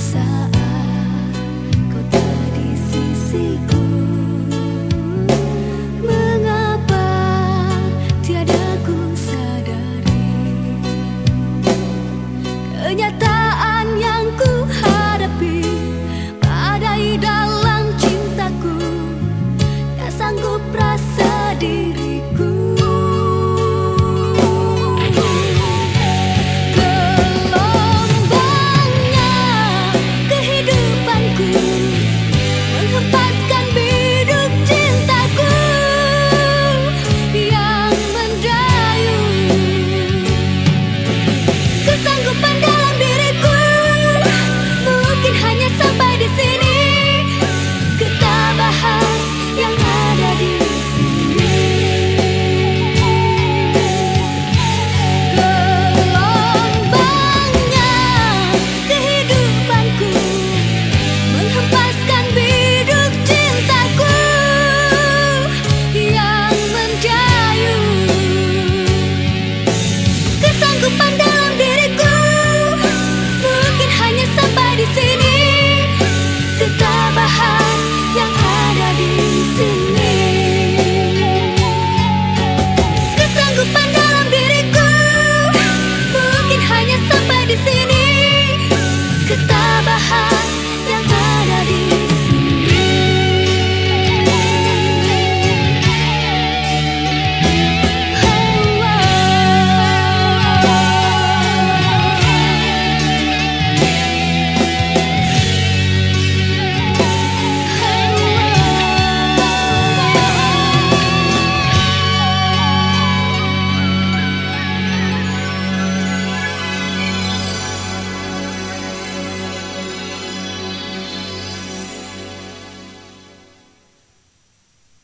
saat kau tak di sisiku.